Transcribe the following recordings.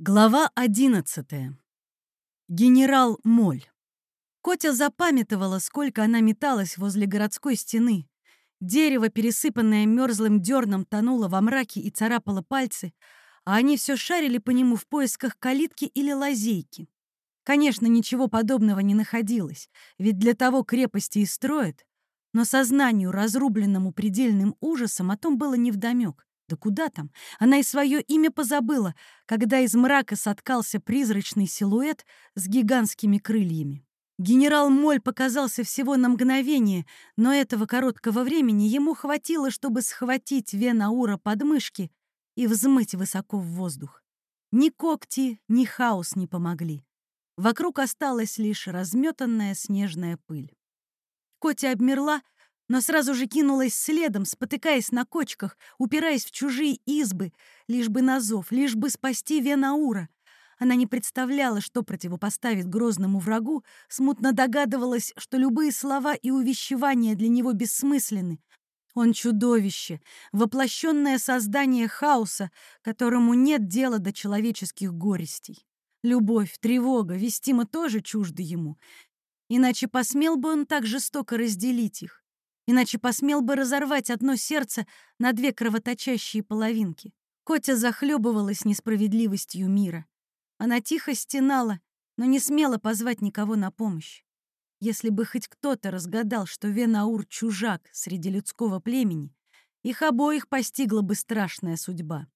Глава одиннадцатая. Генерал Моль. Котя запамятовала, сколько она металась возле городской стены. Дерево, пересыпанное мерзлым дерном, тонуло во мраке и царапало пальцы, а они все шарили по нему в поисках калитки или лазейки. Конечно, ничего подобного не находилось, ведь для того крепости и строят, но сознанию, разрубленному предельным ужасом, о том было невдомек. Да куда там? Она и свое имя позабыла, когда из мрака соткался призрачный силуэт с гигантскими крыльями. Генерал Моль показался всего на мгновение, но этого короткого времени ему хватило, чтобы схватить Венаура под мышки и взмыть высоко в воздух. Ни когти, ни хаос не помогли. Вокруг осталась лишь разметанная снежная пыль. Котя обмерла, но сразу же кинулась следом, спотыкаясь на кочках, упираясь в чужие избы, лишь бы на зов, лишь бы спасти Венаура. Она не представляла, что противопоставит грозному врагу, смутно догадывалась, что любые слова и увещевания для него бессмысленны. Он чудовище, воплощенное создание хаоса, которому нет дела до человеческих горестей. Любовь, тревога, вестимо тоже чужды ему. Иначе посмел бы он так жестоко разделить их иначе посмел бы разорвать одно сердце на две кровоточащие половинки. Котя захлебывалась несправедливостью мира. Она тихо стенала, но не смела позвать никого на помощь. Если бы хоть кто-то разгадал, что Венаур — чужак среди людского племени, их обоих постигла бы страшная судьба.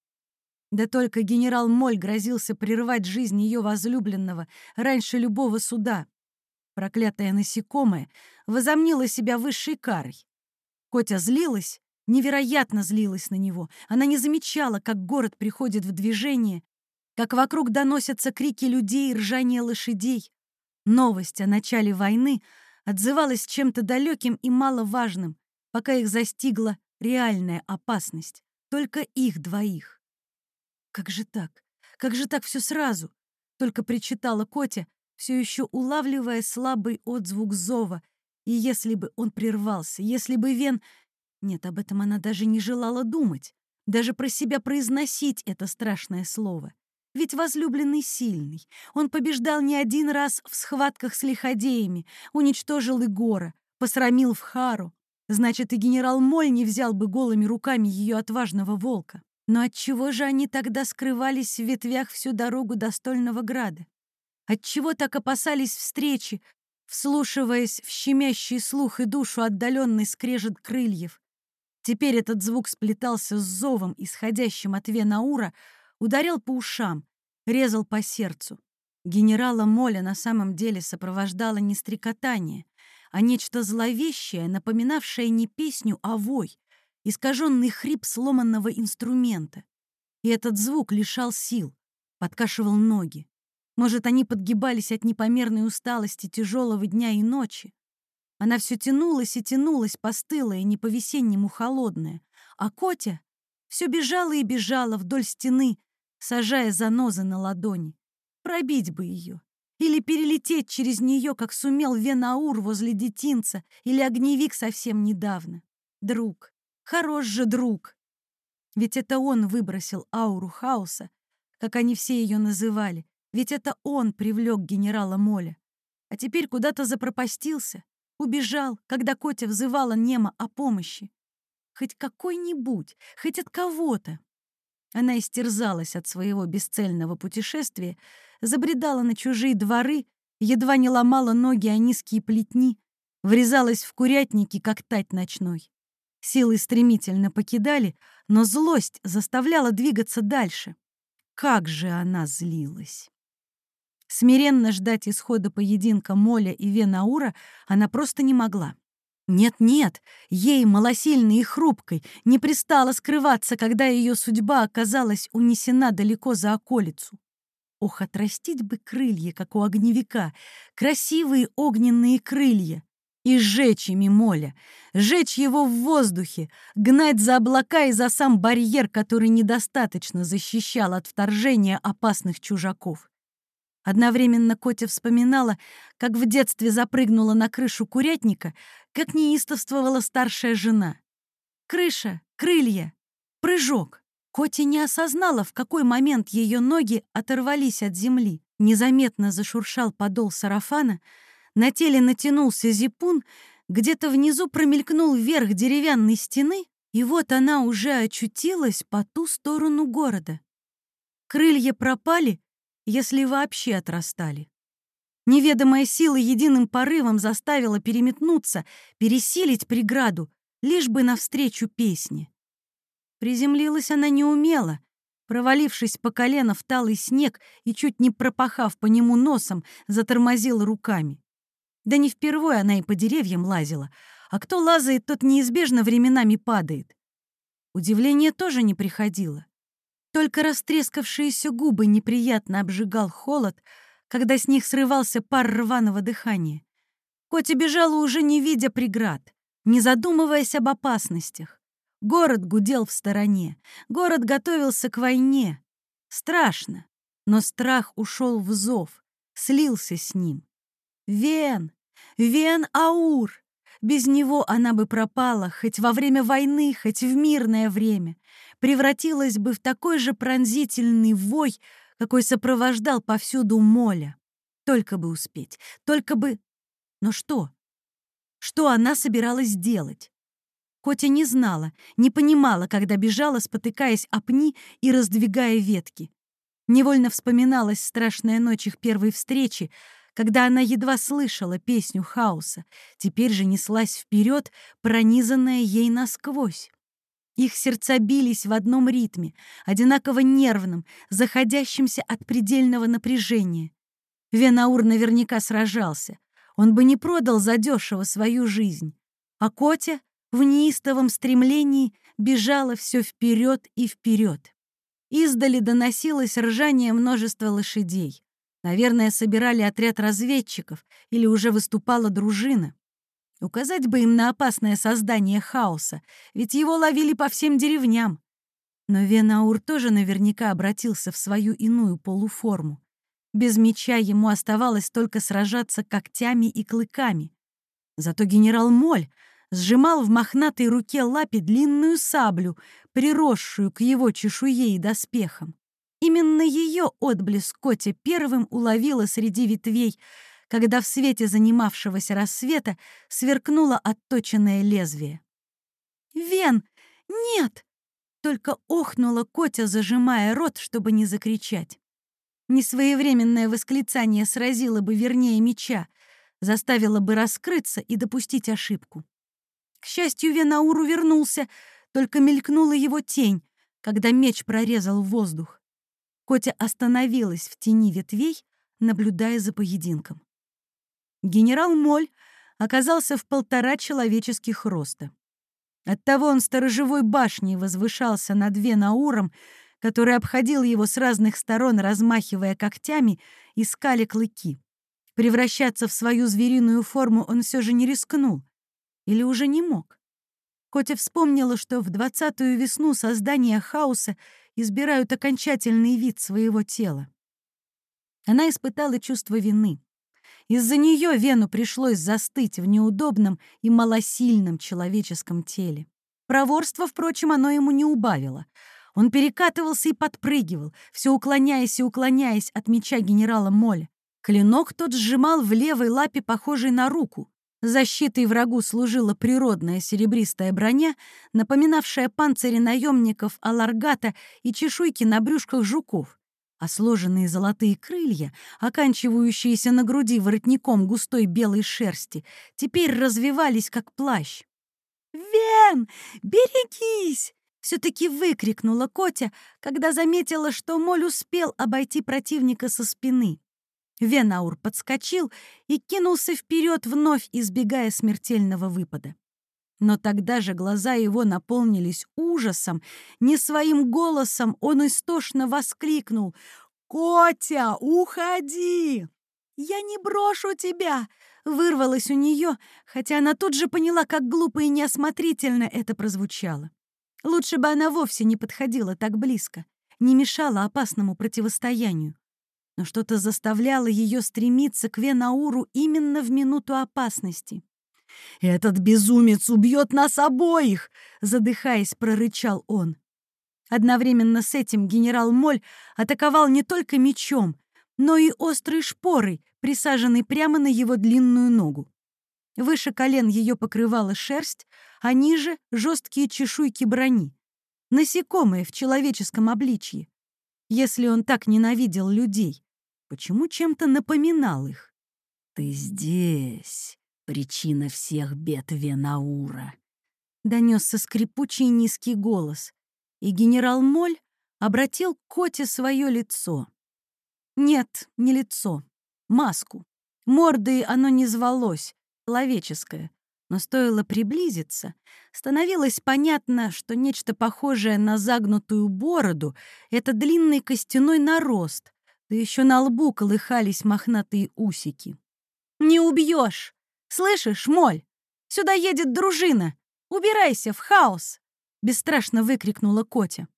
Да только генерал Моль грозился прервать жизнь ее возлюбленного раньше любого суда. Проклятое насекомое возомнило себя высшей карой. Котя злилась, невероятно злилась на него. Она не замечала, как город приходит в движение, как вокруг доносятся крики людей и ржание лошадей. Новость о начале войны отзывалась чем-то далеким и маловажным, пока их застигла реальная опасность. Только их двоих. Как же так? Как же так все сразу? Только причитала Котя, все еще улавливая слабый отзвук зова. И если бы он прервался, если бы Вен... Нет, об этом она даже не желала думать, даже про себя произносить это страшное слово. Ведь возлюбленный сильный. Он побеждал не один раз в схватках с лиходеями, уничтожил и гора, посрамил в Хару. Значит, и генерал Моль не взял бы голыми руками ее отважного волка. Но отчего же они тогда скрывались в ветвях всю дорогу до Стольного Града? Отчего так опасались встречи, вслушиваясь в щемящий слух и душу отдаленный скрежет крыльев? Теперь этот звук сплетался с зовом, исходящим от Венаура, ударял по ушам, резал по сердцу. Генерала Моля на самом деле сопровождало не стрекотание, а нечто зловещее, напоминавшее не песню, а вой, искаженный хрип сломанного инструмента. И этот звук лишал сил, подкашивал ноги. Может, они подгибались от непомерной усталости тяжелого дня и ночи. Она все тянулась и тянулась, постылая, не по-весеннему холодная. А Котя все бежала и бежала вдоль стены, сажая занозы на ладони. Пробить бы ее. Или перелететь через нее, как сумел Венаур возле детинца или огневик совсем недавно. Друг. Хорош же друг. Ведь это он выбросил ауру хаоса, как они все ее называли, ведь это он привлек генерала Моля. А теперь куда-то запропастился, убежал, когда Котя взывала Нема о помощи. Хоть какой-нибудь, хоть от кого-то. Она истерзалась от своего бесцельного путешествия, забредала на чужие дворы, едва не ломала ноги о низкие плетни, врезалась в курятники, как тать ночной. Силы стремительно покидали, но злость заставляла двигаться дальше. Как же она злилась! Смиренно ждать исхода поединка Моля и Венаура она просто не могла. Нет-нет, ей, малосильной и хрупкой, не пристало скрываться, когда ее судьба оказалась унесена далеко за околицу. Ох, отрастить бы крылья, как у огневика, красивые огненные крылья, и сжечь ими моля, сжечь его в воздухе, гнать за облака и за сам барьер, который недостаточно защищал от вторжения опасных чужаков. Одновременно Котя вспоминала, как в детстве запрыгнула на крышу курятника, как неистовствовала старшая жена. Крыша, крылья, прыжок. Коти не осознала, в какой момент ее ноги оторвались от земли. Незаметно зашуршал подол сарафана, на теле натянулся зипун, где-то внизу промелькнул вверх деревянной стены, и вот она уже очутилась по ту сторону города. Крылья пропали, если вообще отрастали. Неведомая сила единым порывом заставила переметнуться, пересилить преграду, лишь бы навстречу песне. Приземлилась она неумело, провалившись по колено в талый снег и чуть не пропахав по нему носом, затормозила руками. Да не впервые она и по деревьям лазила, а кто лазает, тот неизбежно временами падает. Удивление тоже не приходило. Только растрескавшиеся губы неприятно обжигал холод, когда с них срывался пар рваного дыхания. Котя бежала уже не видя преград, не задумываясь об опасностях. Город гудел в стороне, город готовился к войне. Страшно, но страх ушел в зов, слился с ним. Вен! Вен-Аур! Без него она бы пропала, хоть во время войны, хоть в мирное время. Превратилась бы в такой же пронзительный вой, какой сопровождал повсюду моля. Только бы успеть, только бы... Но что? Что она собиралась делать? Котя не знала, не понимала, когда бежала, спотыкаясь о пни и раздвигая ветки. Невольно вспоминалась страшная ночь их первой встречи, когда она едва слышала песню хаоса, теперь же неслась вперед, пронизанная ей насквозь. Их сердца бились в одном ритме, одинаково нервном, заходящемся от предельного напряжения. Венаур наверняка сражался. Он бы не продал задешево свою жизнь. А Котя в неистовом стремлении бежала все вперед и вперед. Издали доносилось ржание множества лошадей. Наверное, собирали отряд разведчиков или уже выступала дружина. Указать бы им на опасное создание хаоса, ведь его ловили по всем деревням. Но Венаур тоже наверняка обратился в свою иную полуформу. Без меча ему оставалось только сражаться когтями и клыками. Зато генерал Моль сжимал в мохнатой руке лапе длинную саблю, приросшую к его чешуе и доспехам. Именно ее отблеск Котя первым уловила среди ветвей, когда в свете занимавшегося рассвета сверкнуло отточенное лезвие. «Вен! Нет!» Только охнула Котя, зажимая рот, чтобы не закричать. Несвоевременное восклицание сразило бы вернее меча, заставило бы раскрыться и допустить ошибку. К счастью, Венауру вернулся, только мелькнула его тень, когда меч прорезал воздух. Котя остановилась в тени ветвей, наблюдая за поединком. Генерал Моль оказался в полтора человеческих роста. Оттого он сторожевой башней возвышался над Венауром, который обходил его с разных сторон, размахивая когтями и скали клыки. Превращаться в свою звериную форму он все же не рискнул. Или уже не мог. Котя вспомнила, что в двадцатую весну создания хаоса избирают окончательный вид своего тела. Она испытала чувство вины. Из-за нее Вену пришлось застыть в неудобном и малосильном человеческом теле. Проворство, впрочем, оно ему не убавило. Он перекатывался и подпрыгивал, все уклоняясь и уклоняясь от меча генерала Моля. Клинок тот сжимал в левой лапе, похожей на руку. Защитой врагу служила природная серебристая броня, напоминавшая панцири наемников аларгата и чешуйки на брюшках жуков а сложенные золотые крылья, оканчивающиеся на груди воротником густой белой шерсти, теперь развивались как плащ. «Вен, берегись!» — все-таки выкрикнула Котя, когда заметила, что Моль успел обойти противника со спины. Венаур подскочил и кинулся вперед, вновь избегая смертельного выпада. Но тогда же глаза его наполнились ужасом. Не своим голосом он истошно воскликнул «Котя, уходи!» «Я не брошу тебя!» — вырвалось у нее, хотя она тут же поняла, как глупо и неосмотрительно это прозвучало. Лучше бы она вовсе не подходила так близко, не мешала опасному противостоянию. Но что-то заставляло ее стремиться к Венауру именно в минуту опасности. «Этот безумец убьет нас обоих!» — задыхаясь, прорычал он. Одновременно с этим генерал Моль атаковал не только мечом, но и острой шпорой, присаженной прямо на его длинную ногу. Выше колен ее покрывала шерсть, а ниже — жесткие чешуйки брони. Насекомые в человеческом обличье. Если он так ненавидел людей, почему чем-то напоминал их? «Ты здесь, причина всех бед Венаура», — донесся скрипучий низкий голос и генерал Моль обратил к Коте свое лицо. Нет, не лицо, маску. Мордой оно не звалось, человеческое, но стоило приблизиться, становилось понятно, что нечто похожее на загнутую бороду — это длинный костяной нарост, да еще на лбу колыхались мохнатые усики. «Не убьешь! Слышишь, Моль? Сюда едет дружина! Убирайся в хаос!» бесстрашно выкрикнула Котя.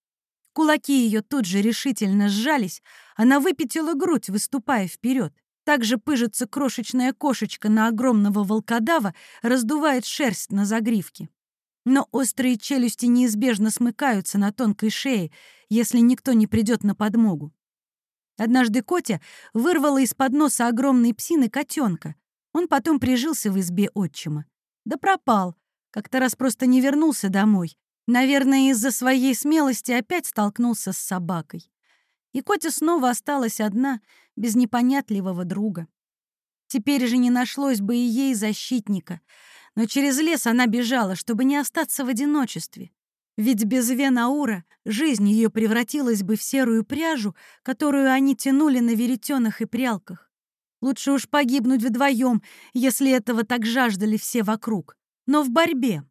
Кулаки ее тут же решительно сжались, она выпятила грудь, выступая вперед. Также пыжится крошечная кошечка на огромного волкодава, раздувает шерсть на загривке. Но острые челюсти неизбежно смыкаются на тонкой шее, если никто не придет на подмогу. Однажды Котя вырвала из-под носа огромной псины котенка. Он потом прижился в избе отчима. Да пропал. Как-то раз просто не вернулся домой. Наверное, из-за своей смелости опять столкнулся с собакой. И Котя снова осталась одна, без непонятливого друга. Теперь же не нашлось бы и ей защитника, но через лес она бежала, чтобы не остаться в одиночестве. Ведь без Венаура жизнь ее превратилась бы в серую пряжу, которую они тянули на веретенах и прялках. Лучше уж погибнуть вдвоем, если этого так жаждали все вокруг. Но в борьбе,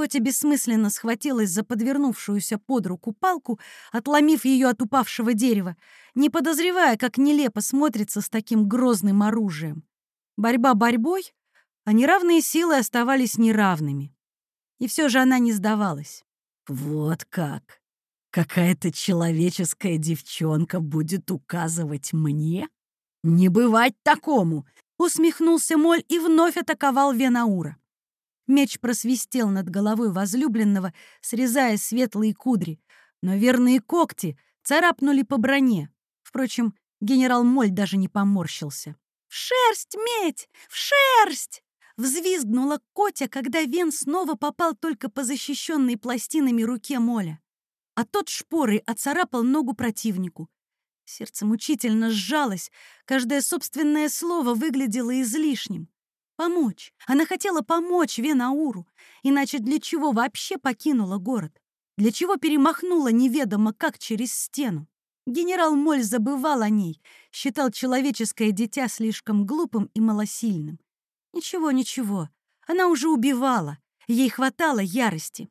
Котя бессмысленно схватилась за подвернувшуюся под руку палку, отломив ее от упавшего дерева, не подозревая, как нелепо смотрится с таким грозным оружием. Борьба борьбой, а неравные силы оставались неравными. И все же она не сдавалась. «Вот как! Какая-то человеческая девчонка будет указывать мне? Не бывать такому!» Усмехнулся Моль и вновь атаковал Венаура. Меч просвистел над головой возлюбленного, срезая светлые кудри, но верные когти царапнули по броне. Впрочем, генерал Моль даже не поморщился. «В шерсть, медь! В шерсть!» Взвизгнула Котя, когда Вен снова попал только по защищенной пластинами руке Моля. А тот шпорой оцарапал ногу противнику. Сердце мучительно сжалось, каждое собственное слово выглядело излишним. Помочь. Она хотела помочь Венауру. Иначе для чего вообще покинула город? Для чего перемахнула неведомо как через стену? Генерал Моль забывал о ней, считал человеческое дитя слишком глупым и малосильным. Ничего, ничего, она уже убивала, ей хватало ярости.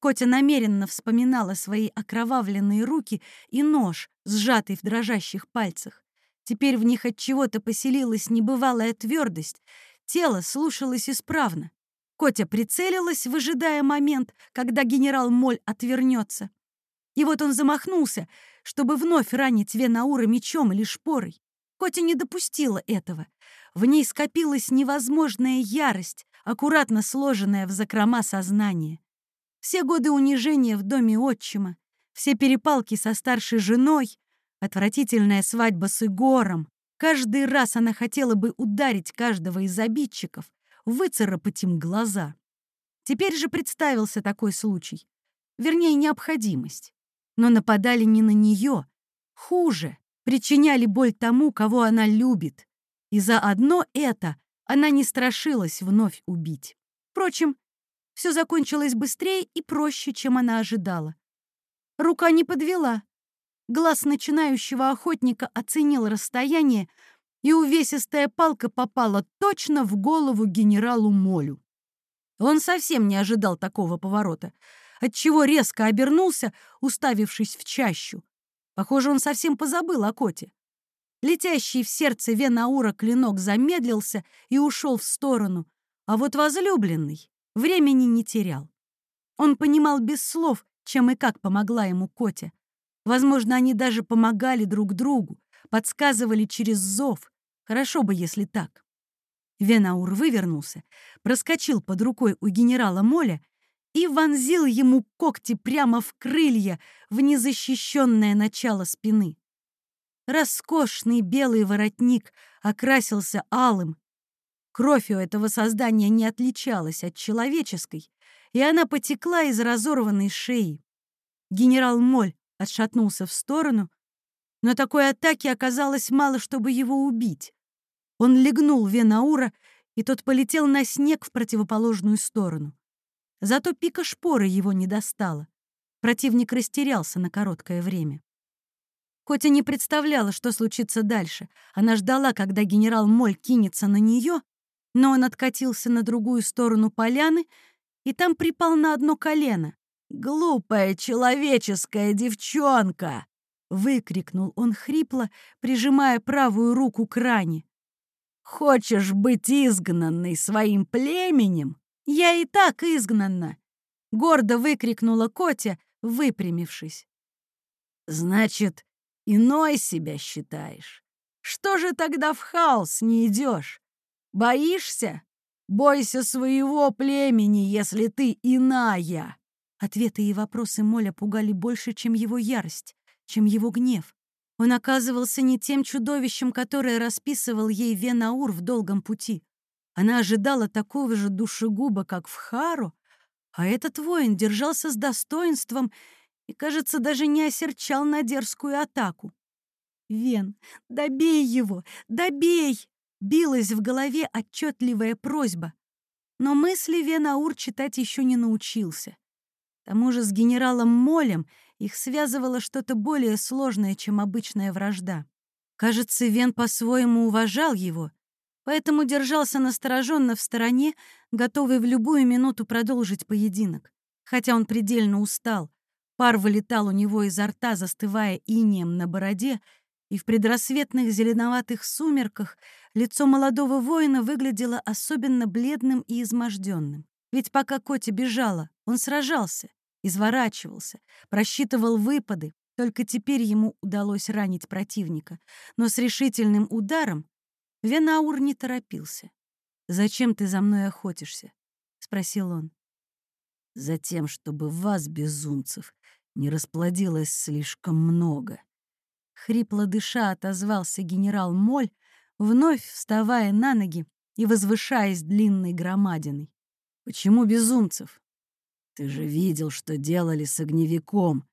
Котя намеренно вспоминала свои окровавленные руки и нож, сжатый в дрожащих пальцах. Теперь в них от чего-то поселилась небывалая твердость, Тело слушалось исправно. Котя прицелилась, выжидая момент, когда генерал Моль отвернется. И вот он замахнулся, чтобы вновь ранить Венаура мечом или шпорой. Котя не допустила этого. В ней скопилась невозможная ярость, аккуратно сложенная в закрома сознания. Все годы унижения в доме отчима, все перепалки со старшей женой, отвратительная свадьба с Игором, Каждый раз она хотела бы ударить каждого из обидчиков, выцарапать им глаза. Теперь же представился такой случай. Вернее, необходимость. Но нападали не на нее. Хуже, причиняли боль тому, кого она любит. И за одно это она не страшилась вновь убить. Впрочем, все закончилось быстрее и проще, чем она ожидала. Рука не подвела. Глаз начинающего охотника оценил расстояние, и увесистая палка попала точно в голову генералу Молю. Он совсем не ожидал такого поворота, отчего резко обернулся, уставившись в чащу. Похоже, он совсем позабыл о коте. Летящий в сердце Венаура клинок замедлился и ушел в сторону, а вот возлюбленный времени не терял. Он понимал без слов, чем и как помогла ему Котя. Возможно, они даже помогали друг другу, подсказывали через зов. Хорошо бы, если так. Венаур вывернулся, проскочил под рукой у генерала Моля и вонзил ему когти прямо в крылья, в незащищенное начало спины. Роскошный белый воротник окрасился алым. Кровь у этого создания не отличалась от человеческой, и она потекла из разорванной шеи. Генерал Моль отшатнулся в сторону, но такой атаки оказалось мало, чтобы его убить. Он легнул Венаура, и тот полетел на снег в противоположную сторону. Зато пика шпоры его не достала. Противник растерялся на короткое время. Котя не представляла, что случится дальше. Она ждала, когда генерал Моль кинется на нее, но он откатился на другую сторону поляны и там припал на одно колено. «Глупая человеческая девчонка!» — выкрикнул он хрипло, прижимая правую руку к ране. «Хочешь быть изгнанной своим племенем? Я и так изгнанна!» — гордо выкрикнула Котя, выпрямившись. «Значит, иной себя считаешь. Что же тогда в хаос не идешь? Боишься? Бойся своего племени, если ты иная!» Ответы и вопросы Моля пугали больше, чем его ярость, чем его гнев. Он оказывался не тем чудовищем, которое расписывал ей Венаур в долгом пути. Она ожидала такого же душегуба, как в Хару, а этот воин держался с достоинством и, кажется, даже не осерчал на дерзкую атаку. «Вен, добей его! Добей!» Билась в голове отчетливая просьба. Но мысли Венаур читать еще не научился. К тому же с генералом Молем их связывало что-то более сложное, чем обычная вражда. Кажется, Вен по-своему уважал его, поэтому держался настороженно в стороне, готовый в любую минуту продолжить поединок. Хотя он предельно устал, Пар вылетал у него изо рта, застывая инеем на бороде, и в предрассветных зеленоватых сумерках лицо молодого воина выглядело особенно бледным и изможденным. Ведь пока Котя бежала, он сражался, изворачивался, просчитывал выпады, только теперь ему удалось ранить противника. Но с решительным ударом Венаур не торопился. «Зачем ты за мной охотишься?» — спросил он. «Затем, чтобы вас, безумцев, не расплодилось слишком много. Хрипло дыша отозвался генерал Моль, вновь вставая на ноги и возвышаясь длинной громадиной. «Почему безумцев? Ты же видел, что делали с огневиком!»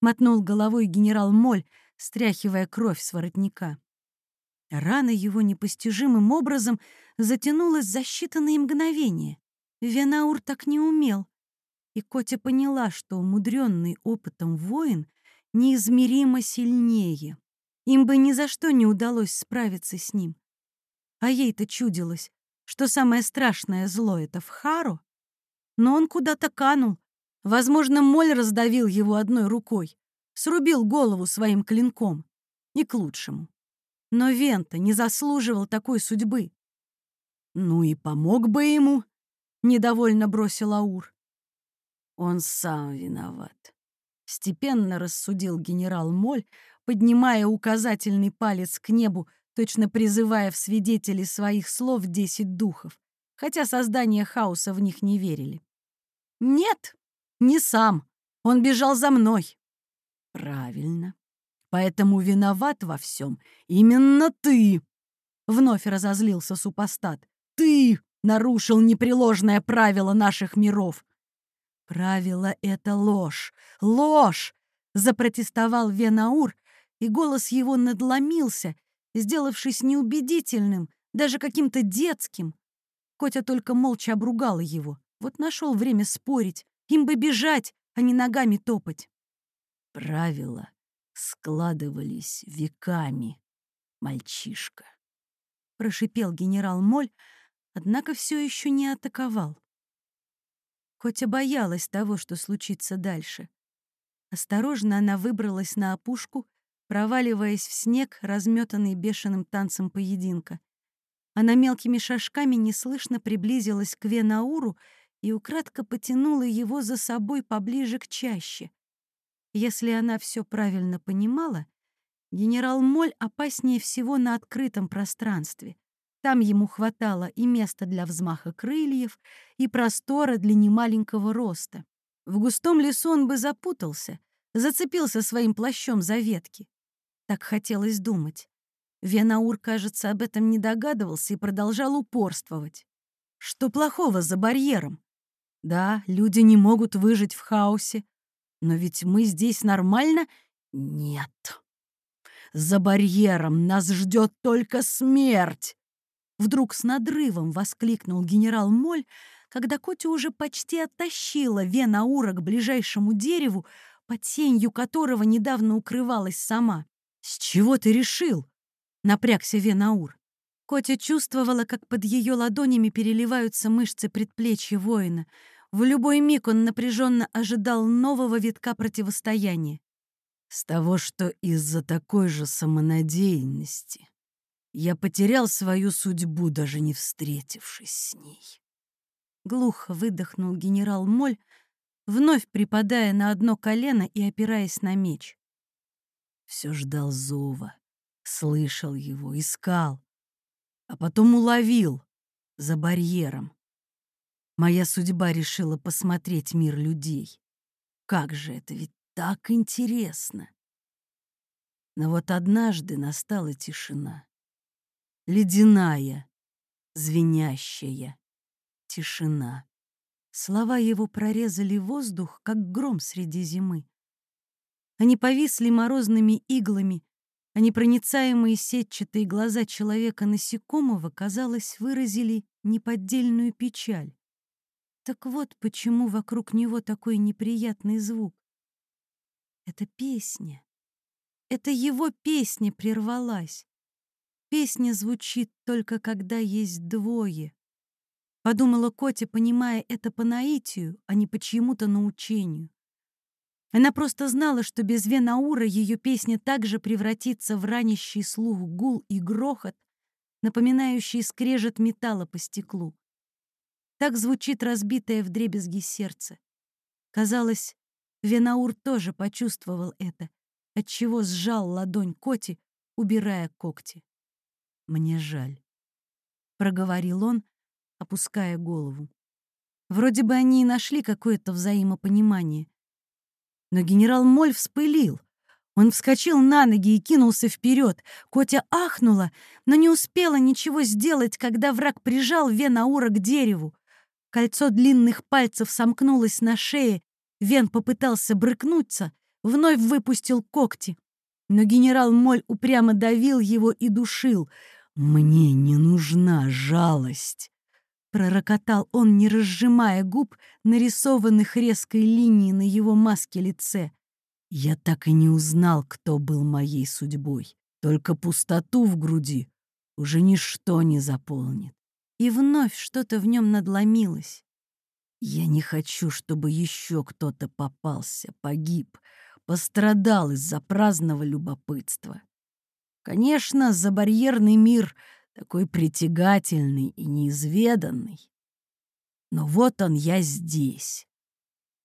Мотнул головой генерал Моль, стряхивая кровь с воротника. Рана его непостижимым образом затянулась за считанные мгновения. Венаур так не умел. И Котя поняла, что умудренный опытом воин неизмеримо сильнее. Им бы ни за что не удалось справиться с ним. А ей-то чудилось, что самое страшное зло — это в Хару. Но он куда-то канул. Возможно, моль раздавил его одной рукой, срубил голову своим клинком. И к лучшему. Но Вента не заслуживал такой судьбы. «Ну и помог бы ему», — недовольно бросил Аур. Он сам виноват. Степенно рассудил генерал Моль, поднимая указательный палец к небу, точно призывая в свидетели своих слов десять духов, хотя создания хаоса в них не верили. «Нет, не сам. Он бежал за мной». «Правильно. Поэтому виноват во всем именно ты!» Вновь разозлился супостат. «Ты нарушил непреложное правило наших миров. «Правило — это ложь! Ложь!» — запротестовал Венаур, и голос его надломился, сделавшись неубедительным, даже каким-то детским. Котя только молча обругала его. Вот нашел время спорить. Им бы бежать, а не ногами топать. Правила складывались веками, мальчишка. Прошипел генерал Моль, однако все еще не атаковал. Котя боялась того, что случится дальше. Осторожно она выбралась на опушку, проваливаясь в снег, разметанный бешеным танцем поединка. Она мелкими шажками неслышно приблизилась к Венауру и украдко потянула его за собой поближе к чаще. Если она все правильно понимала, генерал Моль опаснее всего на открытом пространстве. Там ему хватало и места для взмаха крыльев, и простора для немаленького роста. В густом лесу он бы запутался, зацепился своим плащом за ветки. Так хотелось думать. Венаур, кажется, об этом не догадывался и продолжал упорствовать. Что плохого за барьером? Да, люди не могут выжить в хаосе, но ведь мы здесь нормально? Нет. За барьером нас ждет только смерть. Вдруг с надрывом воскликнул генерал Моль, когда Котя уже почти оттащила Венаура к ближайшему дереву, под сенью которого недавно укрывалась сама. «С чего ты решил?» — напрягся Венаур. Котя чувствовала, как под ее ладонями переливаются мышцы предплечья воина. В любой миг он напряженно ожидал нового витка противостояния. С того, что из-за такой же самонадеянности я потерял свою судьбу, даже не встретившись с ней. Глухо выдохнул генерал Моль, вновь припадая на одно колено и опираясь на меч. Все ждал зова, слышал его, искал, а потом уловил за барьером. Моя судьба решила посмотреть мир людей. Как же это ведь так интересно! Но вот однажды настала тишина. Ледяная, звенящая тишина. Слова его прорезали воздух, как гром среди зимы. Они повисли морозными иглами, а непроницаемые сетчатые глаза человека-насекомого, казалось, выразили неподдельную печаль. Так вот почему вокруг него такой неприятный звук. Это песня. Это его песня прервалась. Песня звучит только когда есть двое. Подумала Котя, понимая это по наитию, а не по чьему-то научению. Она просто знала, что без Венаура ее песня также превратится в ранящий слух гул и грохот, напоминающий скрежет металла по стеклу. Так звучит разбитое вдребезги сердце. Казалось, Венаур тоже почувствовал это, отчего сжал ладонь Коти, убирая когти. «Мне жаль», — проговорил он, опуская голову. Вроде бы они и нашли какое-то взаимопонимание. Но генерал Моль вспылил. Он вскочил на ноги и кинулся вперед. Котя ахнула, но не успела ничего сделать, когда враг прижал Венаура к дереву. Кольцо длинных пальцев сомкнулось на шее. Вен попытался брыкнуться, вновь выпустил когти. Но генерал Моль упрямо давил его и душил — «Мне не нужна жалость», — пророкотал он, не разжимая губ, нарисованных резкой линией на его маске лице. «Я так и не узнал, кто был моей судьбой. Только пустоту в груди уже ничто не заполнит». И вновь что-то в нем надломилось. «Я не хочу, чтобы еще кто-то попался, погиб, пострадал из-за праздного любопытства. Конечно, забарьерный мир такой притягательный и неизведанный. Но вот он я здесь.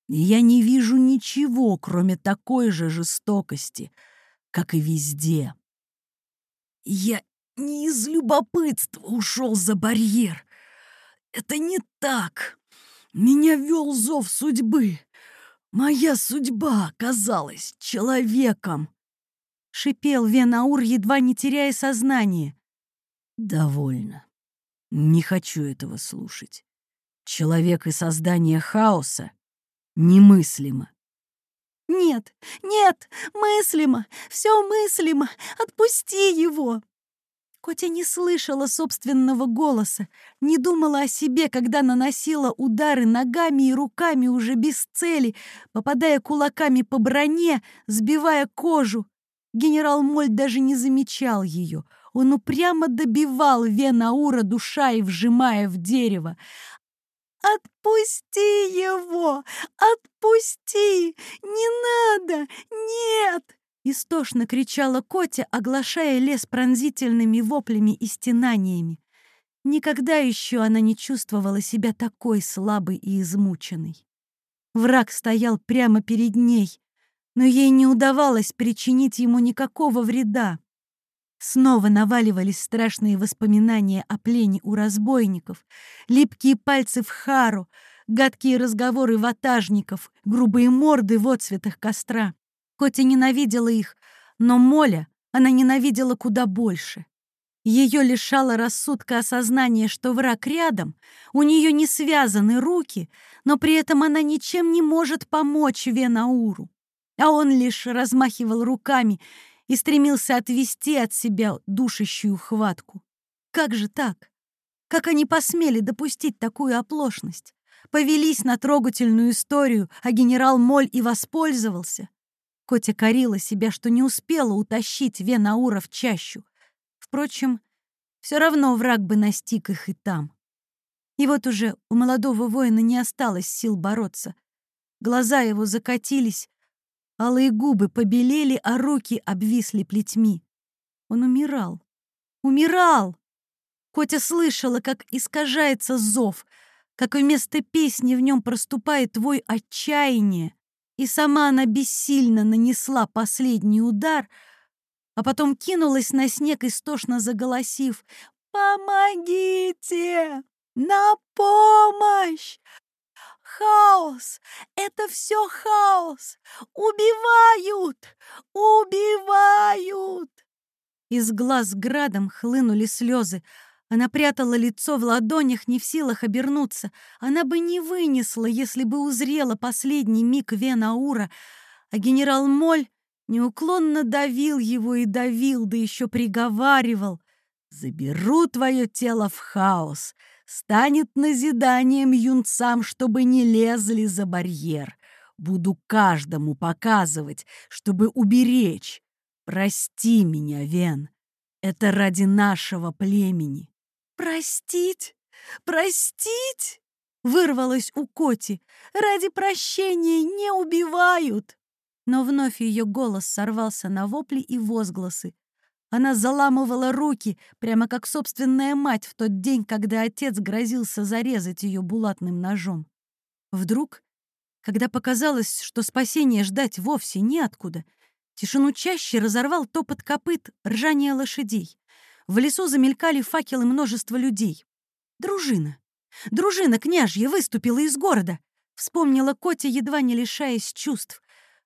И я не вижу ничего, кроме такой же жестокости, как и везде. Я не из любопытства ушел за барьер. Это не так. Меня вел зов судьбы. Моя судьба оказалась человеком. — шипел Венаур, едва не теряя сознание. «Довольно. Не хочу этого слушать. Человек и создание хаоса немыслимо». «Нет, нет, мыслимо, все мыслимо, отпусти его!» Котя не слышала собственного голоса, не думала о себе, когда наносила удары ногами и руками уже без цели, попадая кулаками по броне, сбивая кожу. Генерал Моль даже не замечал ее. Он упрямо добивал Венаура душа и вжимая в дерево. «Отпусти его! Отпусти! Не надо! Нет!» Истошно кричала Котя, оглашая лес пронзительными воплями и стенаниями. Никогда еще она не чувствовала себя такой слабой и измученной. Враг стоял прямо перед ней, но ей не удавалось причинить ему никакого вреда. Снова наваливались страшные воспоминания о плене у разбойников, липкие пальцы в хару, гадкие разговоры ватажников, грубые морды в отцветах костра. Котя ненавидела их, но Моля она ненавидела куда больше. Ее лишало рассудка осознание, что враг рядом, у нее не связаны руки, но при этом она ничем не может помочь Венауру. А он лишь размахивал руками и стремился отвести от себя душащую хватку. Как же так? Как они посмели допустить такую оплошность? Повелись на трогательную историю, а генерал Моль и воспользовался. Котя корила себя, что не успела утащить Венаура в чащу. Впрочем, все равно враг бы настиг их и там. И вот уже у молодого воина не осталось сил бороться. Глаза его закатились, Алые губы побелели, а руки обвисли плетьми. Он умирал. Умирал! Котя слышала, как искажается зов, как вместо песни в нем проступает твой отчаяние, и сама она бессильно нанесла последний удар, а потом кинулась на снег, истошно заголосив «Помогите! На помощь! Хаос! Это все хаос! Убивают! Убивают!» Из глаз градом хлынули слезы. Она прятала лицо в ладонях, не в силах обернуться. Она бы не вынесла, если бы узрела последний миг Венаура, а генерал Моль неуклонно давил его и давил, да еще приговаривал. «Заберу твое тело в хаос, станет назиданием юнцам, чтобы не лезли за барьер. Буду каждому показывать, чтобы уберечь. Прости меня, Вен, это ради нашего племени. Простить? Простить? Вырвалось у Коти. Ради прощения не убивают. Но вновь ее голос сорвался на вопли и возгласы. Она заламывала руки, прямо как собственная мать в тот день, когда отец грозился зарезать ее булатным ножом. Вдруг, когда показалось, что спасения ждать вовсе неоткуда, тишину чаще разорвал топот копыт, ржание лошадей. В лесу замелькали факелы множества людей. Дружина. Дружина княжья выступила из города. Вспомнила Котя, едва не лишаясь чувств.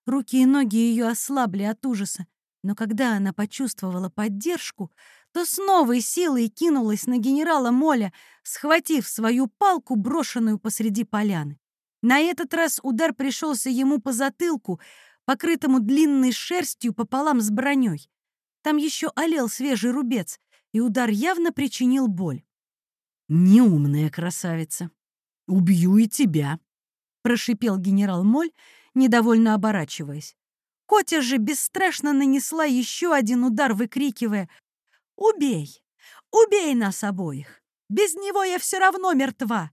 Руки и ноги ее ослабли от ужаса. Но когда она почувствовала поддержку, то с новой силой кинулась на генерала Моля, схватив свою палку, брошенную посреди поляны. На этот раз удар пришелся ему по затылку, покрытому длинной шерстью пополам с броней. Там еще олел свежий рубец, и удар явно причинил боль. «Неумная красавица! Убью и тебя!» — прошипел генерал Моль, недовольно оборачиваясь. Котя же бесстрашно нанесла еще один удар, выкрикивая «Убей! Убей нас обоих! Без него я все равно мертва!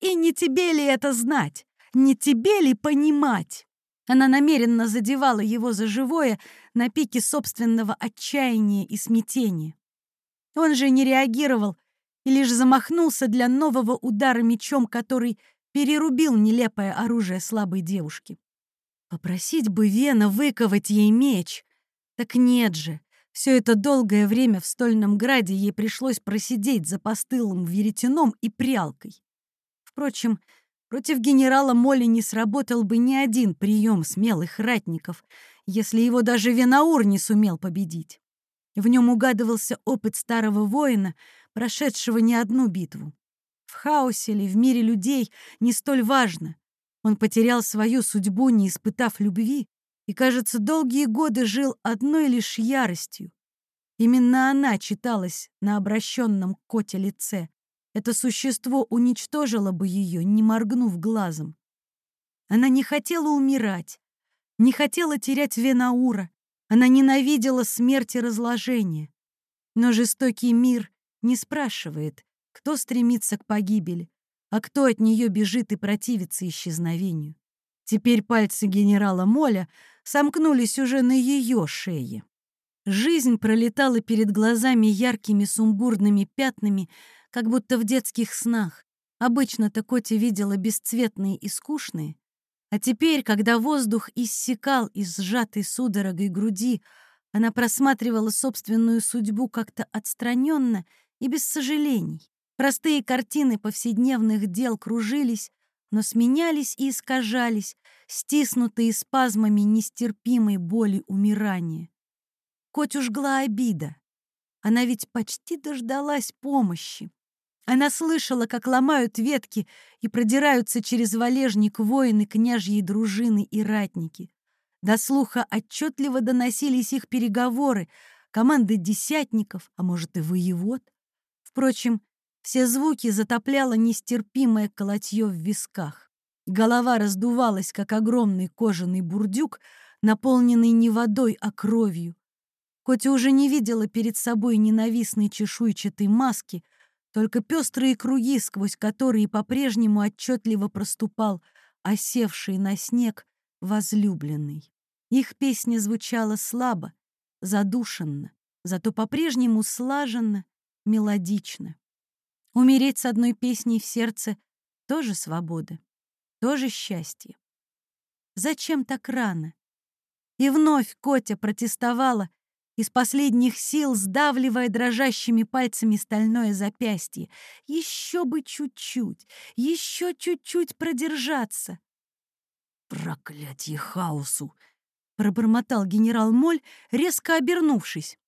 И не тебе ли это знать? Не тебе ли понимать?» Она намеренно задевала его за живое на пике собственного отчаяния и смятения. Он же не реагировал и лишь замахнулся для нового удара мечом, который перерубил нелепое оружие слабой девушки. Попросить бы Вена выковать ей меч. Так нет же. Все это долгое время в Стольном Граде ей пришлось просидеть за постылым веретеном и прялкой. Впрочем, против генерала Моли не сработал бы ни один прием смелых ратников, если его даже Венаур не сумел победить. В нем угадывался опыт старого воина, прошедшего не одну битву. В хаосе ли, в мире людей не столь важно. Он потерял свою судьбу, не испытав любви, и, кажется, долгие годы жил одной лишь яростью. Именно она читалась на обращенном коте лице. Это существо уничтожило бы ее, не моргнув глазом. Она не хотела умирать, не хотела терять Венаура, она ненавидела смерть и разложение. Но жестокий мир не спрашивает, кто стремится к погибели, а кто от нее бежит и противится исчезновению. Теперь пальцы генерала Моля сомкнулись уже на ее шее. Жизнь пролетала перед глазами яркими сумбурными пятнами, как будто в детских снах. Обычно-то Котя видела бесцветные и скучные, а теперь, когда воздух иссякал из сжатой судорогой груди, Она просматривала собственную судьбу как-то отстраненно и без сожалений. Простые картины повседневных дел кружились, но сменялись и искажались, стиснутые спазмами нестерпимой боли умирания. Котю жгла обида. Она ведь почти дождалась помощи. Она слышала, как ломают ветки и продираются через валежник воины княжьей дружины и ратники. До слуха отчетливо доносились их переговоры, команды десятников, а может и воевод. Впрочем, все звуки затопляло нестерпимое колотье в висках. Голова раздувалась, как огромный кожаный бурдюк, наполненный не водой, а кровью. Котя уже не видела перед собой ненавистной чешуйчатой маски, только пестрые круги, сквозь которые по-прежнему отчетливо проступал осевший на снег возлюбленный. Их песня звучала слабо, задушенно, зато по-прежнему слаженно, мелодично. Умереть с одной песней в сердце — тоже свобода, тоже счастье. Зачем так рано? И вновь Котя протестовала, из последних сил сдавливая дрожащими пальцами стальное запястье. Еще бы чуть-чуть, еще чуть-чуть продержаться. «Проклятье хаосу!» — пробормотал генерал Моль, резко обернувшись.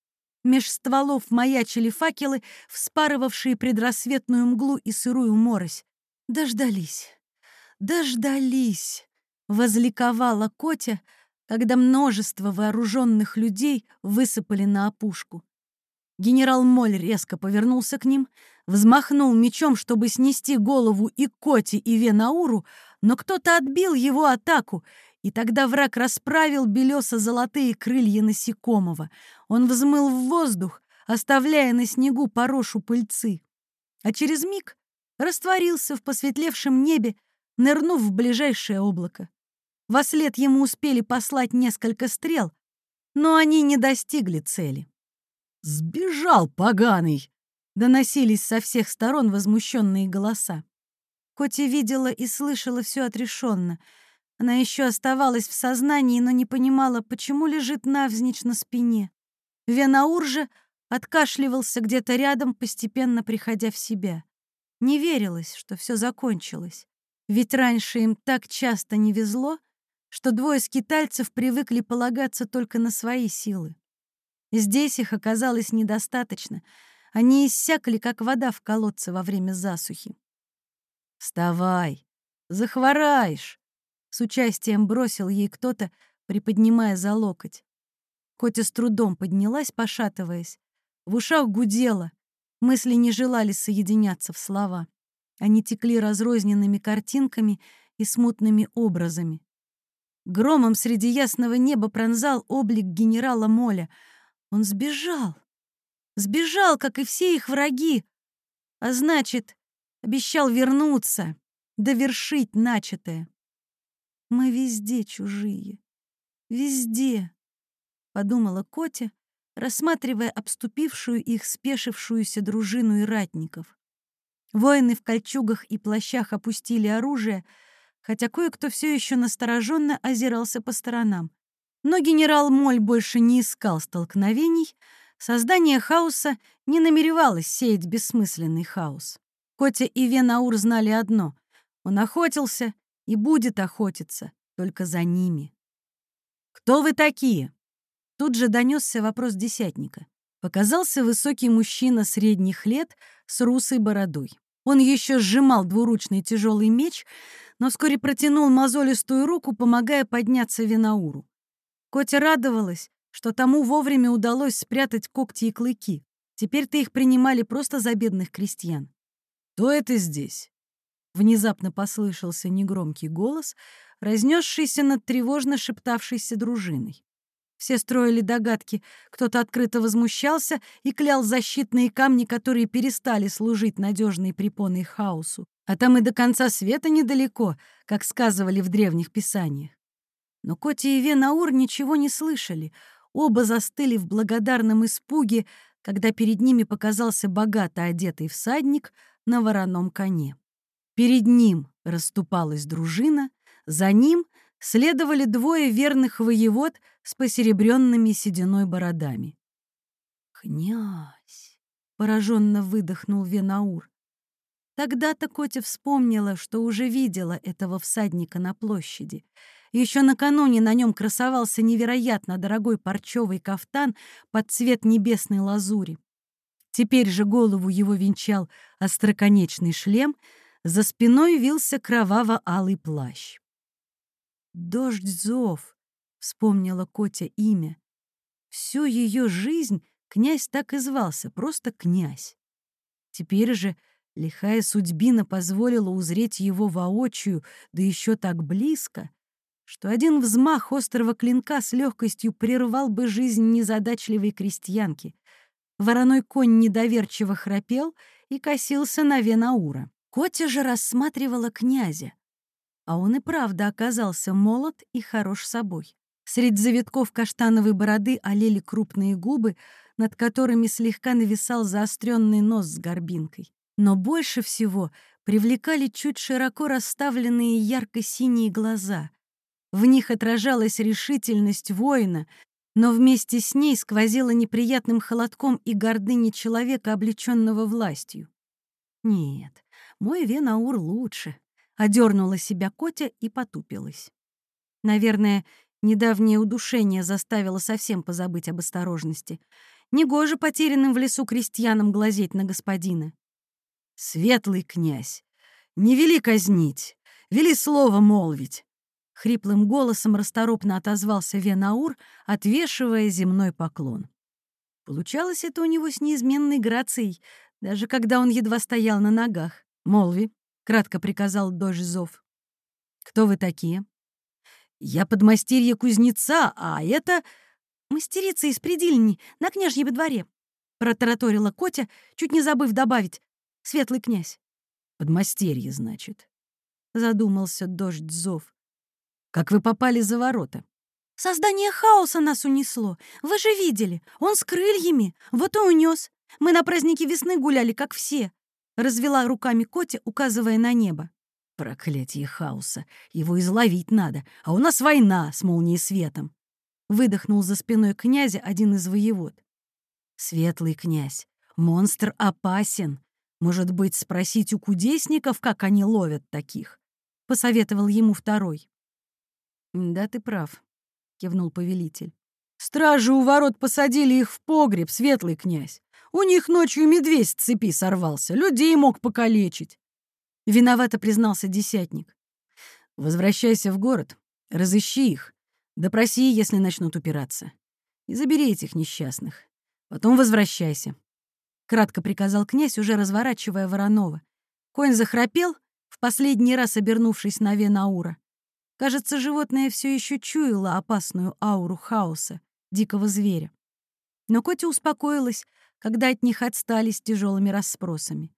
Меж стволов маячили факелы, вспарывавшие предрассветную мглу и сырую морось. «Дождались! Дождались!» — возликовала Котя, когда множество вооруженных людей высыпали на опушку. Генерал Моль резко повернулся к ним, взмахнул мечом, чтобы снести голову и Коти, и Венауру, но кто-то отбил его атаку, и тогда враг расправил белесо-золотые крылья насекомого. Он взмыл в воздух, оставляя на снегу порошу пыльцы. А через миг растворился в посветлевшем небе, нырнув в ближайшее облако. Вослед ему успели послать несколько стрел, но они не достигли цели. «Сбежал, поганый!» — доносились со всех сторон возмущенные голоса. Коти видела и слышала все отрешенно. Она еще оставалась в сознании, но не понимала, почему лежит навзничь на спине. Венаур же откашливался где-то рядом, постепенно приходя в себя. Не верилось, что все закончилось. Ведь раньше им так часто не везло, что двое скитальцев привыкли полагаться только на свои силы. Здесь их оказалось недостаточно. Они иссякли, как вода в колодце во время засухи. «Вставай! Захвораешь!» С участием бросил ей кто-то, приподнимая за локоть. Котя с трудом поднялась, пошатываясь. В ушах гудело. Мысли не желали соединяться в слова. Они текли разрозненными картинками и смутными образами. Громом среди ясного неба пронзал облик генерала Моля — он сбежал. Сбежал, как и все их враги. А значит, обещал вернуться, довершить начатое. Мы везде чужие. Везде, — подумала Котя, рассматривая обступившую их спешившуюся дружину и ратников. Воины в кольчугах и плащах опустили оружие, хотя кое-кто все еще настороженно озирался по сторонам. Но генерал Моль больше не искал столкновений, создание хаоса не намеревалось сеять бессмысленный хаос. Котя и Венаур знали одно — он охотился и будет охотиться только за ними. «Кто вы такие?» Тут же донесся вопрос десятника. Показался высокий мужчина средних лет с русой бородой. Он еще сжимал двуручный тяжелый меч, но вскоре протянул мозолистую руку, помогая подняться Винауру. Котя радовалась, что тому вовремя удалось спрятать когти и клыки. Теперь-то их принимали просто за бедных крестьян. «Кто это здесь?» Внезапно послышался негромкий голос, разнесшийся над тревожно шептавшейся дружиной. Все строили догадки, кто-то открыто возмущался и клял защитные камни, которые перестали служить надежной препоной хаосу. А там и до конца света недалеко, как сказывали в древних писаниях. Но Коти и Венаур ничего не слышали. Оба застыли в благодарном испуге, когда перед ними показался богато одетый всадник на вороном коне. Перед ним расступалась дружина, за ним следовали двое верных воевод с посеребренными сединой бородами. «Князь!» — пораженно выдохнул Венаур. Тогда-то Котя вспомнила, что уже видела этого всадника на площади. Еще накануне на нем красовался невероятно дорогой парчевый кафтан под цвет небесной лазури. Теперь же голову его венчал остроконечный шлем, за спиной вился кроваво-алый плащ. «Дождь зов», — вспомнила Котя имя. Всю ее жизнь князь так и звался, просто князь. Теперь же лихая судьбина позволила узреть его воочию, да еще так близко, что один взмах острого клинка с легкостью прервал бы жизнь незадачливой крестьянки. Вороной конь недоверчиво храпел и косился на Венаура. Котя же рассматривала князя, а он и правда оказался молод и хорош собой. Среди завитков каштановой бороды олели крупные губы, над которыми слегка нависал заостренный нос с горбинкой. Но больше всего привлекали чуть широко расставленные ярко-синие глаза. В них отражалась решительность воина, но вместе с ней сквозила неприятным холодком и гордыня человека, облеченного властью. Нет, мой Венаур лучше. Одернула себя Котя и потупилась. Наверное, недавнее удушение заставило совсем позабыть об осторожности. Негоже потерянным в лесу крестьянам глазеть на господина. «Светлый князь, не вели казнить, вели слово молвить!» Хриплым голосом расторопно отозвался Венаур, отвешивая земной поклон. Получалось это у него с неизменной грацией, даже когда он едва стоял на ногах. «Молви, — кратко приказал дождь зов. «Кто вы такие?» «Я подмастерье кузнеца, а это...» «Мастерица из предельни на княжьем дворе», — протараторила Котя, чуть не забыв добавить. «Светлый князь». «Подмастерье, значит», — задумался дождь зов. «Как вы попали за ворота?» «Создание хаоса нас унесло. Вы же видели. Он с крыльями. Вот и унес. Мы на празднике весны гуляли, как все. Развела руками Котя, указывая на небо. Проклятие хаоса! Его изловить надо, а у нас война с молнией светом. Выдохнул за спиной князя один из воевод. Светлый князь, монстр опасен. Может быть, спросить у кудесников, как они ловят таких? Посоветовал ему второй. Да, ты прав, кивнул повелитель. Стражи у ворот посадили их в погреб, светлый князь. У них ночью медведь с цепи сорвался, людей мог покалечить. Виновато признался десятник. Возвращайся в город, разыщи их, допроси, если начнут упираться. И забери этих несчастных. Потом возвращайся. Кратко приказал князь, уже разворачивая Воронова. Конь захрапел, в последний раз обернувшись на Венаура. Кажется, животное все еще чуяло опасную ауру хаоса, дикого зверя. Но Котя успокоилась, когда от них отстали с тяжелыми расспросами.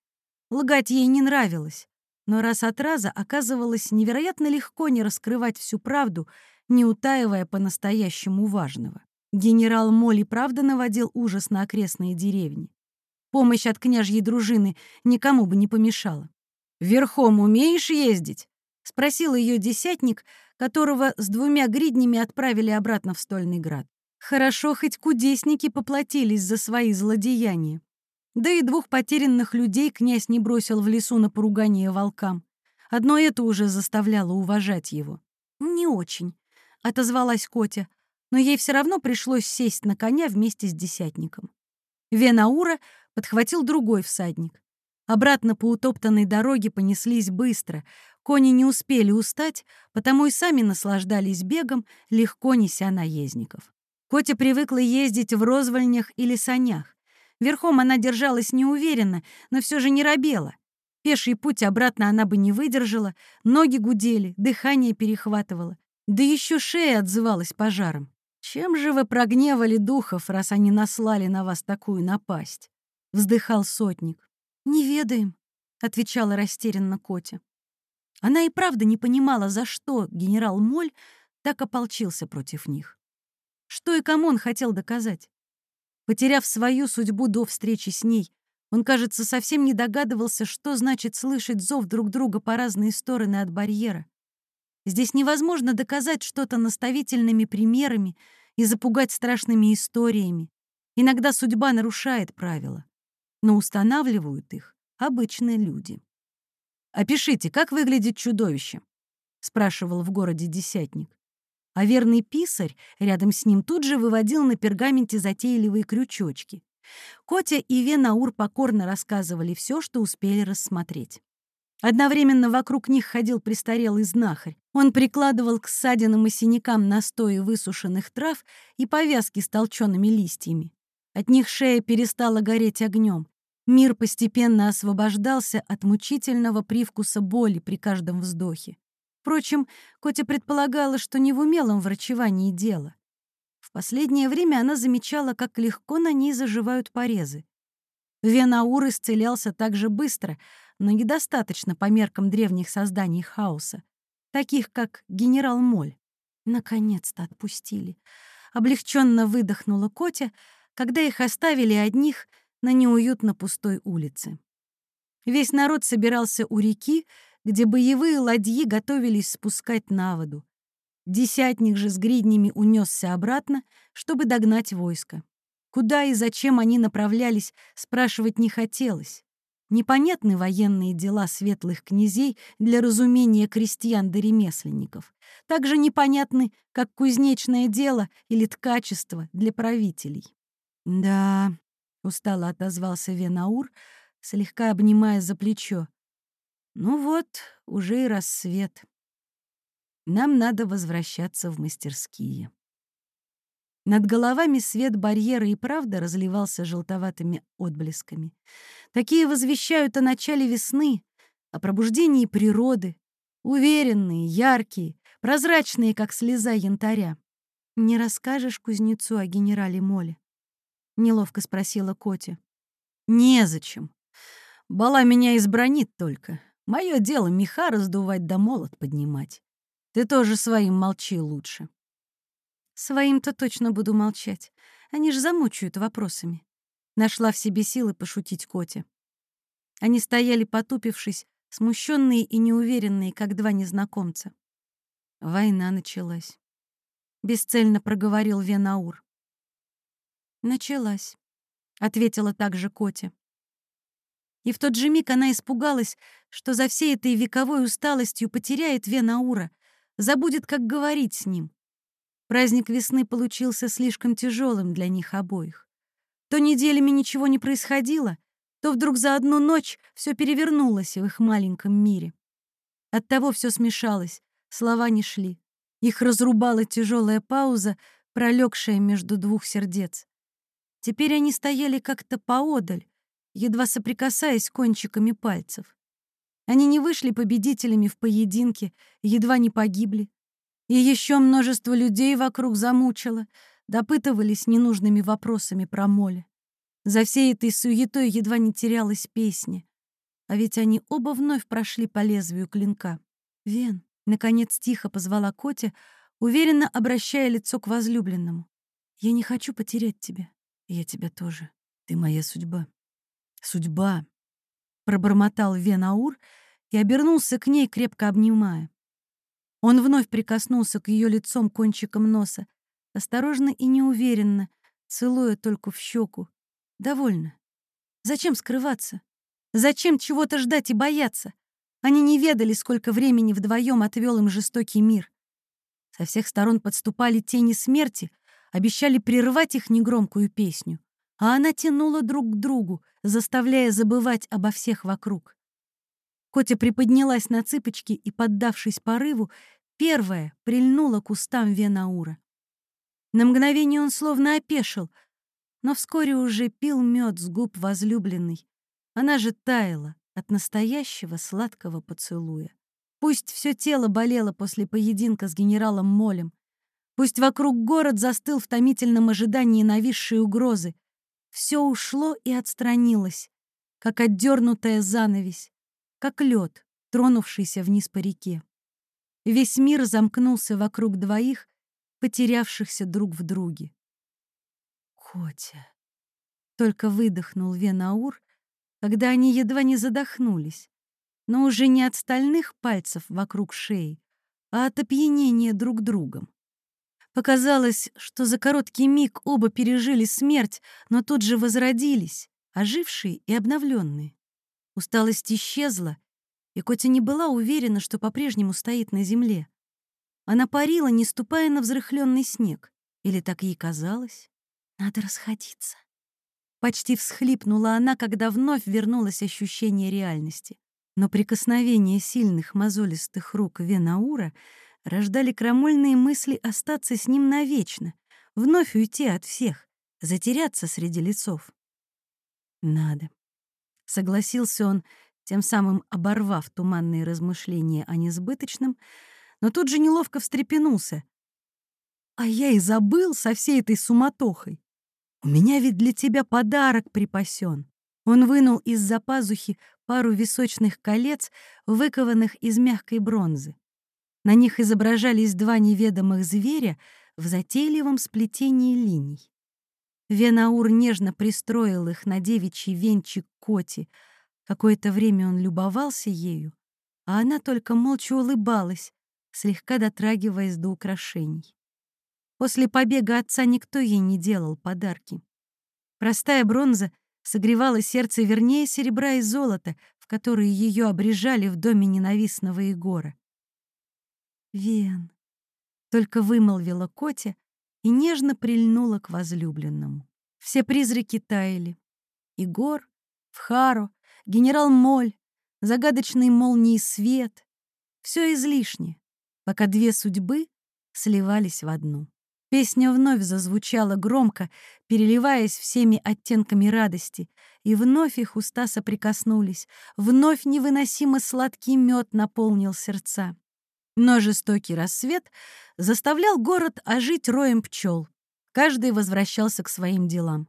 Лгать ей не нравилось, но раз от раза оказывалось невероятно легко не раскрывать всю правду, не утаивая по-настоящему важного. Генерал Моли правда наводил ужас на окрестные деревни. Помощь от княжьей дружины никому бы не помешала. «Верхом умеешь ездить?» — спросил ее десятник, которого с двумя гриднями отправили обратно в Стольный град. Хорошо, хоть кудесники поплатились за свои злодеяния. Да и двух потерянных людей князь не бросил в лесу на поругание волкам. Одно это уже заставляло уважать его. «Не очень», — отозвалась Котя, но ей все равно пришлось сесть на коня вместе с десятником. Венаура подхватил другой всадник. Обратно по утоптанной дороге понеслись быстро. Кони не успели устать, потому и сами наслаждались бегом, легко неся наездников. Котя привыкла ездить в розвольнях или санях. Верхом она держалась неуверенно, но все же не робела. Пеший путь обратно она бы не выдержала, ноги гудели, дыхание перехватывало. Да еще шея отзывалась пожаром. Чем же вы прогневали духов, раз они наслали на вас такую напасть? Вздыхал сотник. Не ведаем, отвечала растерянно Котя. Она и правда не понимала, за что генерал Моль так ополчился против них. Что и кому он хотел доказать? Потеряв свою судьбу до встречи с ней, он, кажется, совсем не догадывался, что значит слышать зов друг друга по разные стороны от барьера. Здесь невозможно доказать что-то наставительными примерами и запугать страшными историями. Иногда судьба нарушает правила, но устанавливают их обычные люди. «Опишите, как выглядит чудовище?» — спрашивал в городе десятник. А верный писарь рядом с ним тут же выводил на пергаменте затейливые крючочки. Котя и Венаур покорно рассказывали все, что успели рассмотреть. Одновременно вокруг них ходил престарелый знахарь. Он прикладывал к ссадинам и синякам настои высушенных трав и повязки с толчеными листьями. От них шея перестала гореть огнем. Мир постепенно освобождался от мучительного привкуса боли при каждом вздохе. Впрочем, Котя предполагала, что не в умелом врачевании дело. В последнее время она замечала, как легко на ней заживают порезы. Венаур исцелялся так же быстро, но недостаточно по меркам древних созданий хаоса, таких как генерал Моль. Наконец-то отпустили. Облегченно выдохнула Котя, когда их оставили одних — на неуютно пустой улице. Весь народ собирался у реки, где боевые ладьи готовились спускать на воду. Десятник же с гриднями унесся обратно, чтобы догнать войско. Куда и зачем они направлялись, спрашивать не хотелось. Непонятны военные дела светлых князей для разумения крестьян да ремесленников. Также непонятны, как кузнечное дело или ткачество для правителей. Да, устало отозвался Венаур, слегка обнимая за плечо. Ну вот, уже и рассвет. Нам надо возвращаться в мастерские. Над головами свет барьера и правда разливался желтоватыми отблесками. Такие возвещают о начале весны, о пробуждении природы, уверенные, яркие, прозрачные, как слеза янтаря. Не расскажешь кузнецу о генерале Моле? — неловко спросила Котя. «Незачем. Бала меня избранит только. Мое дело меха раздувать да молот поднимать. Ты тоже своим молчи лучше». «Своим-то точно буду молчать. Они ж замучают вопросами». Нашла в себе силы пошутить Котя. Они стояли, потупившись, смущенные и неуверенные, как два незнакомца. Война началась. Бесцельно проговорил Венаур. «Началась», — ответила также Котя. И в тот же миг она испугалась, что за всей этой вековой усталостью потеряет Венаура, забудет, как говорить с ним. Праздник весны получился слишком тяжелым для них обоих. То неделями ничего не происходило, то вдруг за одну ночь все перевернулось в их маленьком мире. Оттого все смешалось, слова не шли. Их разрубала тяжелая пауза, пролегшая между двух сердец. Теперь они стояли как-то поодаль, едва соприкасаясь кончиками пальцев. Они не вышли победителями в поединке, едва не погибли. И еще множество людей вокруг замучило, допытывались ненужными вопросами про моля. За всей этой суетой едва не терялась песня. А ведь они оба вновь прошли по лезвию клинка. «Вен», — наконец тихо позвала Котя, уверенно обращая лицо к возлюбленному. «Я не хочу потерять тебя. Я тебя тоже. Ты моя судьба. Судьба. Пробормотал Венаур и обернулся к ней, крепко обнимая. Он вновь прикоснулся к ее лицом кончиком носа, осторожно и неуверенно, целуя только в щеку. Довольно. Зачем скрываться? Зачем чего-то ждать и бояться? Они не ведали, сколько времени вдвоем отвел им жестокий мир. Со всех сторон подступали тени смерти — обещали прервать их негромкую песню, а она тянула друг к другу, заставляя забывать обо всех вокруг. Котя приподнялась на цыпочки и, поддавшись порыву, первая прильнула к устам Венаура. На мгновение он словно опешил, но вскоре уже пил мед с губ возлюбленной. Она же таяла от настоящего сладкого поцелуя. Пусть все тело болело после поединка с генералом Молем, Пусть вокруг город застыл в томительном ожидании нависшей угрозы. Все ушло и отстранилось, как отдернутая занавесь, как лед, тронувшийся вниз по реке. Весь мир замкнулся вокруг двоих, потерявшихся друг в друге. «Котя!» — только выдохнул Венаур, когда они едва не задохнулись, но уже не от стальных пальцев вокруг шеи, а от опьянения друг другом. Показалось, что за короткий миг оба пережили смерть, но тут же возродились, ожившие и обновленные. Усталость исчезла, и Котя не была уверена, что по-прежнему стоит на земле. Она парила, не ступая на взрыхленный снег. Или так ей казалось? Надо расходиться. Почти всхлипнула она, когда вновь вернулось ощущение реальности. Но прикосновение сильных мозолистых рук Венаура рождали крамольные мысли остаться с ним навечно, вновь уйти от всех, затеряться среди лицов. «Надо», — согласился он, тем самым оборвав туманные размышления о несбыточном, но тут же неловко встрепенулся. «А я и забыл со всей этой суматохой. У меня ведь для тебя подарок припасен. Он вынул из-за пазухи пару височных колец, выкованных из мягкой бронзы. На них изображались два неведомых зверя в затейливом сплетении линий. Венаур нежно пристроил их на девичий венчик коти. Какое-то время он любовался ею, а она только молча улыбалась, слегка дотрагиваясь до украшений. После побега отца никто ей не делал подарки. Простая бронза согревала сердце вернее серебра и золота, в которые ее обрежали в доме ненавистного Егора. «Вен», — только вымолвила Котя и нежно прильнула к возлюбленному. Все призраки таяли. Егор, Вхаро, генерал Моль, загадочный молнии свет — все излишне, пока две судьбы сливались в одну. Песня вновь зазвучала громко, переливаясь всеми оттенками радости, и вновь их уста соприкоснулись, вновь невыносимо сладкий мед наполнил сердца. Но жестокий рассвет заставлял город ожить роем пчел. Каждый возвращался к своим делам.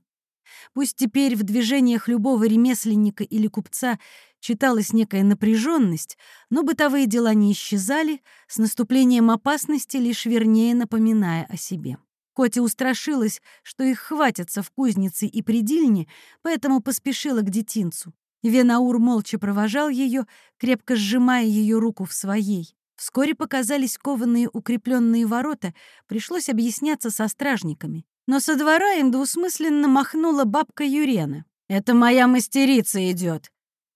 Пусть теперь в движениях любого ремесленника или купца читалась некая напряженность, но бытовые дела не исчезали, с наступлением опасности лишь вернее напоминая о себе. Котя устрашилась, что их хватятся в кузнице и предильне, поэтому поспешила к детинцу. Венаур молча провожал ее, крепко сжимая ее руку в своей. Вскоре показались кованые укрепленные ворота, пришлось объясняться со стражниками. Но со двора им двусмысленно махнула бабка Юрена. «Это моя мастерица идет.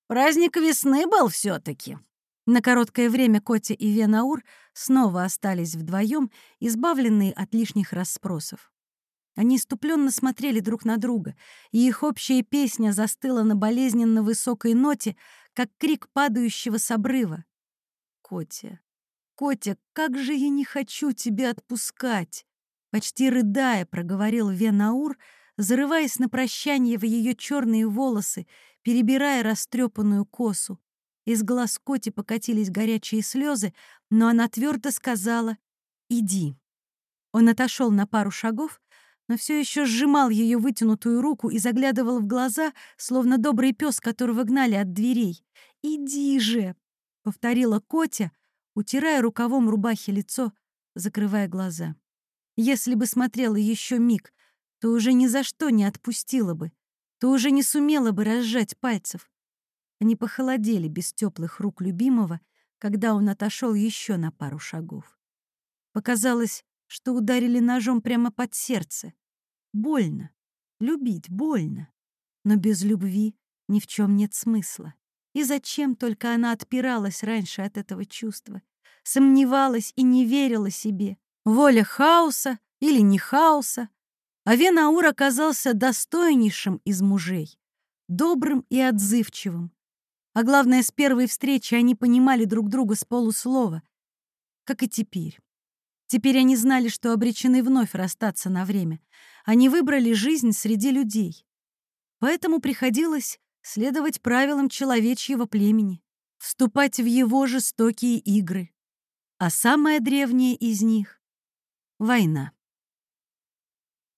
Праздник весны был все таки На короткое время Котя и Венаур снова остались вдвоем, избавленные от лишних расспросов. Они иступленно смотрели друг на друга, и их общая песня застыла на болезненно высокой ноте, как крик падающего с обрыва. «Котя, Котя, как же я не хочу тебя отпускать!» Почти рыдая, проговорил Венаур, зарываясь на прощание в ее черные волосы, перебирая растрепанную косу. Из глаз Коти покатились горячие слезы, но она твердо сказала «Иди». Он отошел на пару шагов, но все еще сжимал ее вытянутую руку и заглядывал в глаза, словно добрый пес, которого гнали от дверей. «Иди же!» — повторила Котя, утирая рукавом рубахи лицо, закрывая глаза. Если бы смотрела еще миг, то уже ни за что не отпустила бы, то уже не сумела бы разжать пальцев. Они похолодели без теплых рук любимого, когда он отошел еще на пару шагов. Показалось, что ударили ножом прямо под сердце. Больно. Любить больно. Но без любви ни в чем нет смысла. И зачем только она отпиралась раньше от этого чувства? Сомневалась и не верила себе. Воля хаоса или не хаоса, Венаур оказался достойнейшим из мужей, добрым и отзывчивым. А главное, с первой встречи они понимали друг друга с полуслова, как и теперь. Теперь они знали, что обречены вновь расстаться на время. Они выбрали жизнь среди людей. Поэтому приходилось следовать правилам человечьего племени, вступать в его жестокие игры. А самое древнее из них Война.